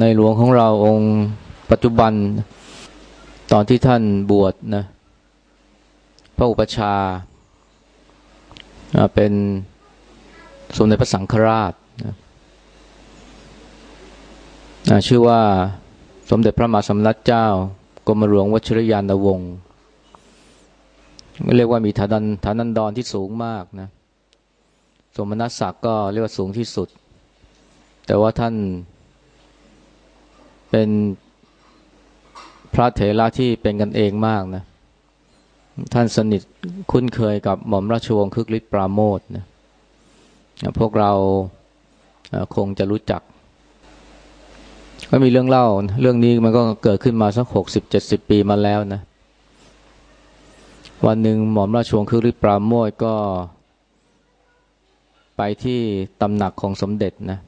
ในหลวงของเราองค์ปัจจุบัน ตอนที่ท่านบวชนะพระอุปชาเป็นสมเด็จพระสังฆราชนะชื่อว่าสมเด็จพระมหาสมณัตเจ้ากรมหลวงวชิรยานวงศ์เรียกว่ามีฐานันฐานันดรที่สูงมากนะ สมณศักดิ์ก็เรียกว่าสูงที่สุด แต่ว่าท่าน เป็นพระเถระที่เป็นกันเองมากนะ ท่านสนิทคุ้นเคยกับหม่อมราชวงศ์คึกฤทธิ์ปราโมทนะพวกเราคงจะรู้จัก ก็มีเรื่องเล่า เรื่องนี้มันก็เกิดขึ้นมาสักหกสิบเจ็ดสิบปีมาแล้วนะ วันหนึ่งหม่อมราชวงศ์คึกฤทธิ์ปราโมทก็ ไปที่ตำหนักของสมเด็จนะ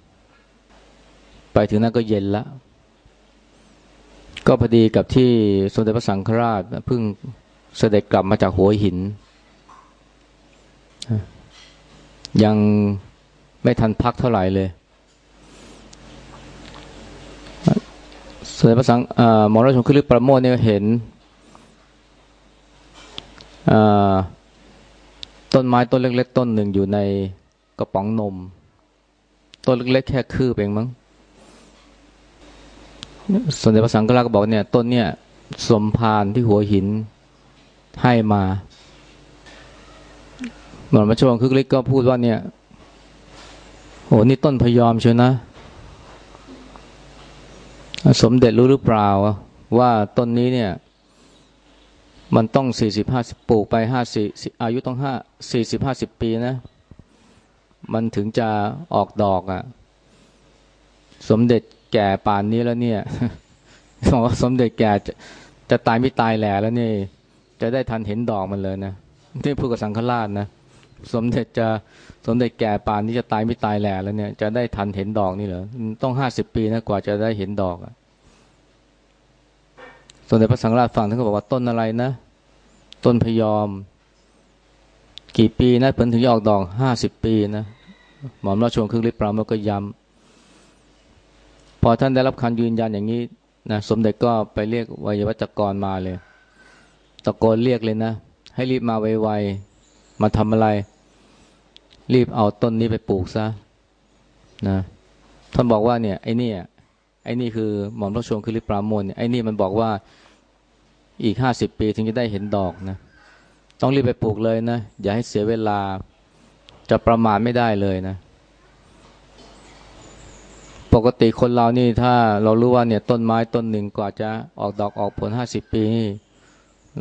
ไปถึงนั้นก็เย็นละ ก็พอดีกับที่สมเด็จพระสังฆราชเพิ่งเสด็จกลับมาจากหัวหิน ยังไม่ทันพักเท่าไหร่เลยสมเด็จพระสังมรราชวงศ์คลิปประโมทเนี่ยเห็นต้นไม้ต้นเล็กๆต้นหนึ่งอยู่ในกระป๋องนม ต้นเล็กๆแค่คืบเองมั้ง สมเด็จพระสังฆราชก็บอกเนี่ย ต้นเนี่ย สมพานที่หัวหินให้มาหมอมราชวงศ์คึกฤทธิ์ก็พูดว่าเนี่ยโหนี่ต้นพยอมเชียวนะ สมเด็จรู้หรือเปล่า ว่าต้นนี้เนี่ย มันต้องสี่สิบห้าสิบปลูกไปห้าสี่อายุต้องห้าสี่สิบห้าสิบปีนะ มันถึงจะออกดอกอะ่ะ สมเด็จ แก่ป่านนี้แล้วเนี่ยบอกว่าสมเด็จแก่จะจะตายไม่ตายแหล่แล้วนี่ จะได้ทันเห็นดอกมันเลยนะที่พูดกับสังฆราชนะสมเด็จจะสมเด็จแก่ป่านนี้จะตายไม่ตายแหล่แล้วเนี่ย จะได้ทันเห็นดอกนี่เหรอต้องห้าสิบปีนะกว่าจะได้เห็นดอกอะสมเด็จพระสังฆราชฟังท่านก็บอกว่าต้นอะไรนะ ต้นพยอม กี่ปีนะผลถึงจะออกดอกห้าสิบปีนะหมอมราชวงศ์คึกฤทธิ์ปราโมทก็ย้ำ พอท่านได้รับคำยืนยันอย่างนี้นะสมเด็จก็ไปเรียกวิยวัจกรมาเลย ตะโกนเรียกเลยนะ ให้รีบมาไวๆมาทำอะไร รีบเอาต้นนี้ไปปลูกซะนะท่านบอกว่าเนี่ยไอ้นี่ไอ้นี่คือหม่อมราชวงศ์คือริปรามนเนี่ยไอ้นี่มันบอกว่าอีกห้าสิบปีถึงจะได้เห็นดอกนะ ต้องรีบไปปลูกเลยนะ อย่าให้เสียเวลาจะประมาทไม่ได้เลยนะ ปกติคนเรานี่ถ้าเรารู้ว่าเนี่ยต้นไม้ต้นหนึ่งกว่าจะออกดอกออกผลห้าสิบปี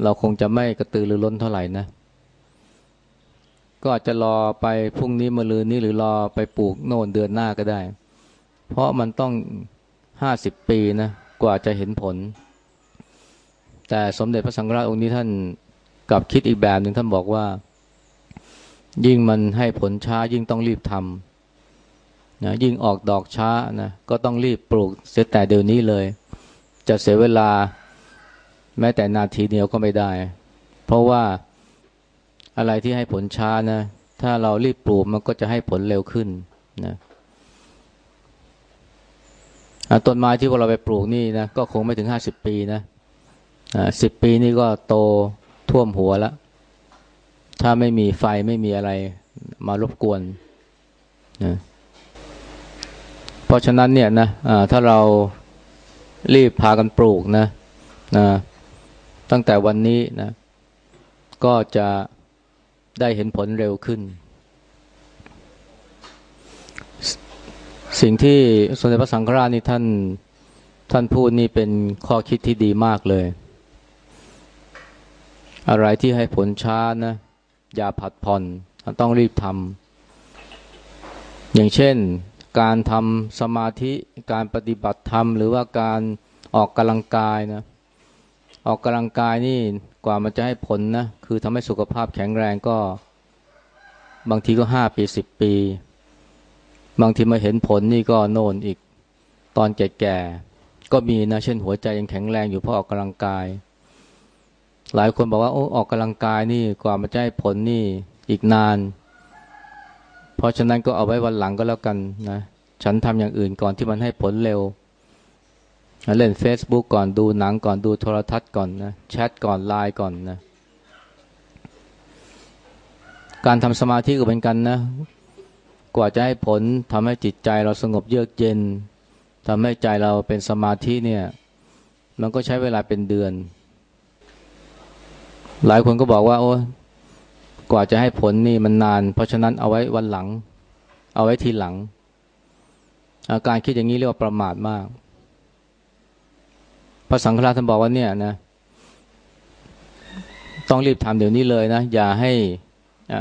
เราคงจะไม่กระตือรือร้นเท่าไหร่นะ ก็อาจจะรอไปพรุ่งนี้มะรืนนี้หรือรอไปปลูกโน่นเดือนหน้าก็ได้ เพราะมันต้องห้าสิบปีนะกว่าจะเห็นผล แต่สมเด็จพระสังฆราชองค์นี้ท่านกลับคิดอีกแบบหนึ่งท่านบอกว่า ยิ่งมันให้ผลช้ายิ่งต้องรีบทำ นะยิ่งออกดอกช้านะก็ต้องรีบปลูกเสียแต่เดี๋ยวนี้เลย จะเสียเวลาแม้แต่นาทีเดียวก็ไม่ได้ เพราะว่าอะไรที่ให้ผลช้านะ ถ้าเรารีบปลูกมันก็จะให้ผลเร็วขึ้นนะต้นไม้ที่พวกเราไปปลูกนี่นะก็คงไม่ถึงห้าสิบปีนะสิบปีนี่ก็โตท่วมหัวแล้ว ถ้าไม่มีไฟไม่มีอะไรมารบกวนนะ เพราะฉะนั้นเนี่ยนะถ้าเรารีบพากันปลูกนะนะตั้งแต่วันนี้นะ ก็จะได้เห็นผลเร็วขึ้น สิ่งที่สมเด็จพระสังฆราชนี่ท่านท่านพูดนี่เป็นข้อคิดที่ดีมากเลย อะไรที่ให้ผลช้านะ อย่าผัดผ่อนต้องรีบทำอย่างเช่น การทำสมาธิการปฏิบัติธรรม หรือว่าการออกกำลังกายนะออกกำลังกายนี่กว่ามันจะให้ผลนะคือทำให้สุขภาพแข็งแรงก็ บางทีก็ห้าปีสิบปี บางทีมาเห็นผลนี่ก็โน่นอีกตอนแก่ๆก็มีนะเช่นหัวใจยังแข็งแรงอยู่เพราะออกกำลังกาย หลายคนบอกว่าโอ้ออกกำลังกายนี่กว่ามันจะให้ผลนี่อีกนาน เพราะฉะนั้นก็เอาไว้วันหลังก็แล้วกันนะ ฉันทำอย่างอื่นก่อนที่มันให้ผลเร็ว เล่น Facebook ก่อนดูหนังก่อนดูโทรทัศน์ก่อนนะแชทก่อนไลน์ก่อนนะ การทำสมาธิก็เป็นกันนะ กว่าจะให้ผลทำให้จิตใจเราสงบเยือกเย็นทำให้ใจเราเป็นสมาธิเนี่ย มันก็ใช้เวลาเป็นเดือน หลายคนก็บอกว่า โอ้ กว่าจะให้ผลนี่มันนาน เพราะฉะนั้นเอาไว้วันหลัง เอาไว้ทีหลัง อาการคิดอย่างนี้เรียกว่าประมาทมาก พระสังฆราชท่านบอกว่าเนี่ยนะ ต้องรีบทำเดี๋ยวนี้เลยนะ อย่าให้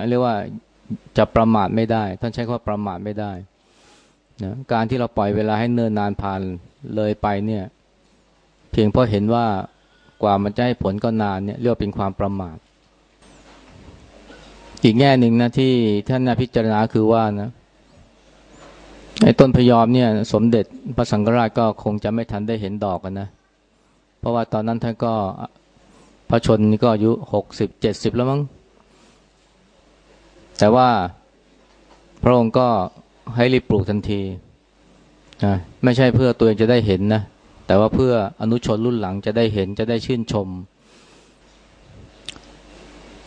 เรียกว่าจะประมาทไม่ได้ ท่านใช้คำว่าประมาทไม่ได้นะการที่เราปล่อยเวลาให้เนิ่นนานผ่านเลยไปเนี่ย เพียงเพราะเห็นว่ากว่ามันจะให้ผลก็นานเนี่ยเรียกว่าเป็นความประมาท อีกแง่หนึ่งนะที่ท่านนาพิจารณาคือว่านะไอ้ต้นพยอมเนี่ย สมเด็จพระสังฆราชก็คงจะไม่ทันได้เห็นดอกกันนะ เพราะว่าตอนนั้นท่านก็พระชนนี่ก็อายุหกสิบเจ็ดสิบแล้วมั้งแต่ว่าพระองค์ก็ให้รีบปลูกทันทีนะไม่ใช่เพื่อตัวเองจะได้เห็นนะ แต่ว่าเพื่ออนุชนรุ่นหลังจะได้เห็นจะได้ชื่นชม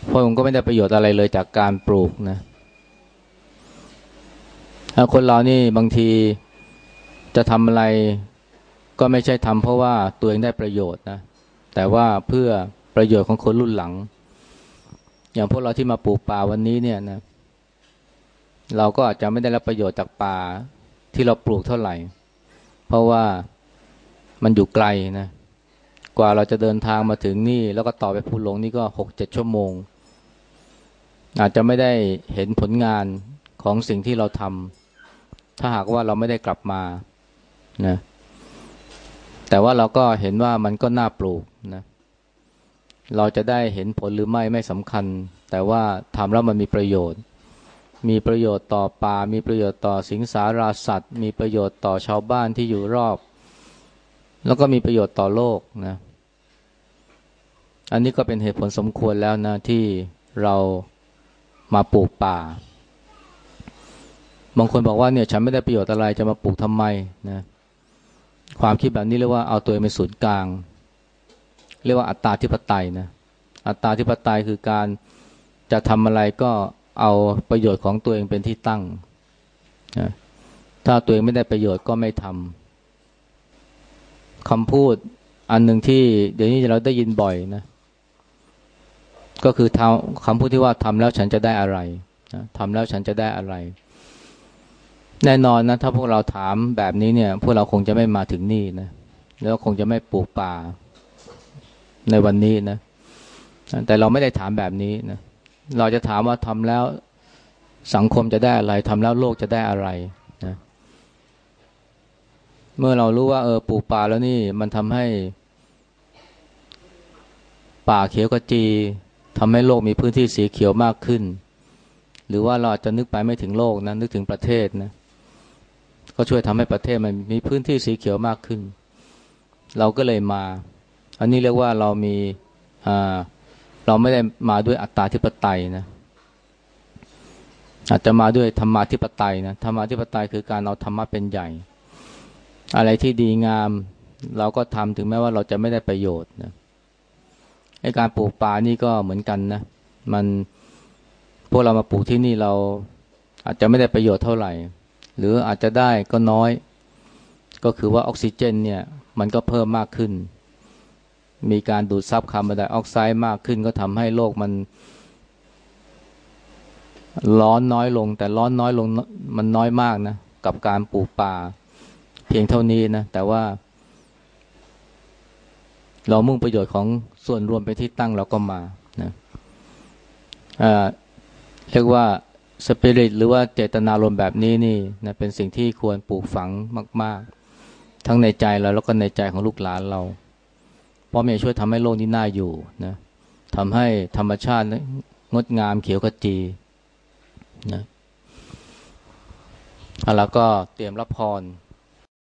พระองค์ก็ไม่ได้ประโยชน์อะไรเลยจากการปลูกนะคนเรานี่บางทีจะทำอะไรก็ไม่ใช่ทำเพราะว่าตัวเองได้ประโยชน์นะแต่ว่าเพื่อประโยชน์ของคนรุ่นหลัง อย่างพวกเราที่มาปลูกป่าวันนี้เนี่ยนะ เราก็อาจจะไม่ได้รับประโยชน์จากป่าที่เราปลูกเท่าไหร่ เพราะว่ามันอยู่ไกลนะ กว่าเราจะเดินทางมาถึงนี่ แล้วก็ต่อไปภูหลงนี่ก็หกเจ็ดชั่วโมง อาจจะไม่ได้เห็นผลงานของสิ่งที่เราทำถ้าหากว่าเราไม่ได้กลับมานะแต่ว่าเราก็เห็นว่ามันก็น่าปลูกนะเราจะได้เห็นผลหรือไม่ไม่สำคัญ แต่ว่าทำแล้วมันมีประโยชน์ มีประโยชน์ต่อป่า มีประโยชน์ต่อสิงสาราสัตว์ มีประโยชน์ต่อชาวบ้านที่อยู่รอบ แล้วก็มีประโยชน์ต่อโลกนะ อันนี้ก็เป็นเหตุผลสมควรแล้วนะ ที่เรามาปลูกป่า บางคนบอกว่าเนี่ย ฉันไม่ได้ประโยชน์อะไรจะมาปลูกทำไมนะ ความคิดแบบนี้เรียกว่าเอาตัวเองเป็นศูนย์กลาง เรียกว่าอัตตาธิปไตยนะ อัตตาธิปไตยคือการจะทำอะไรก็เอาประโยชน์ของตัวเองเป็นที่ตั้งนะถ้าตัวเองไม่ได้ประโยชน์ก็ไม่ทำ คำพูดอันหนึ่งที่เดี๋ยวนี้เราได้ยินบ่อยนะ ก็คือคำพูดที่ว่าทำแล้วฉันจะได้อะไรนะทำแล้วฉันจะได้อะไร แน่นอนนะ ถ้าพวกเราถามแบบนี้เนี่ย พวกเราคงจะไม่มาถึงนี่นะแล้วคงจะไม่ปลูกป่าในวันนี้นะ แต่เราไม่ได้ถามแบบนี้นะ เราจะถามว่าทำแล้วสังคมจะได้อะไรทำแล้วโลกจะได้อะไร เมื่อเรารู้ว่าเออปลูกป่าแล้วนี่มันทำให้ ป่าเขียวกจีทำให้โลกมีพื้นที่สีเขียวมากขึ้น หรือว่าเราจะนึกไปไม่ถึงโลกนะนึกถึงประเทศนะก็ช่วยทำให้ประเทศมันมีพื้นที่สีเขียวมากขึ้น เราก็เลยมา อันนี้เรียกว่าเรามีอ่าเราไม่ได้มาด้วยอัตตาธิปไตยนะอาจจะมาด้วยธรรมาธิปไตยนะธรรมาธิปไตยคือการเอาธรรมะเป็นใหญ่ อะไรที่ดีงาม เราก็ทำถึงแม้ว่าเราจะไม่ได้ประโยชน์นะไอการปลูกป่านี่ก็เหมือนกันนะ มันพวกเรามาปลูกที่นี่เราอาจจะไม่ได้ประโยชน์เท่าไหร่ หรืออาจจะได้ก็น้อย ก็คือว่าออกซิเจนเนี่ยมันก็เพิ่มมากขึ้น มีการดูดซับคาร์บอนไดออกไซด์มากขึ้น ก็ทำให้โลกมัน ร้อนน้อยลง แต่ร้อนน้อยลงมันน้อยมากนะ กับการปลูกป่า เพียงเท่านี้นะแต่ว่า เรามุ่งประโยชน์ของส่วนรวมไปที่ตั้งเราก็มานะเรียกว่าสปิริตหรือว่าเจตนารมณ์แบบนี้นี่นะเป็นสิ่งที่ควรปลูกฝังมาก ๆ ทั้งในใจเราแล้วก็ในใจของลูกหลานเราเพราะมันช่วยทำให้โลกนี้น่าอยู่นะทำให้ธรรมชาติงดงามเขียวขจีนะแล้วก็เตรียมรับพร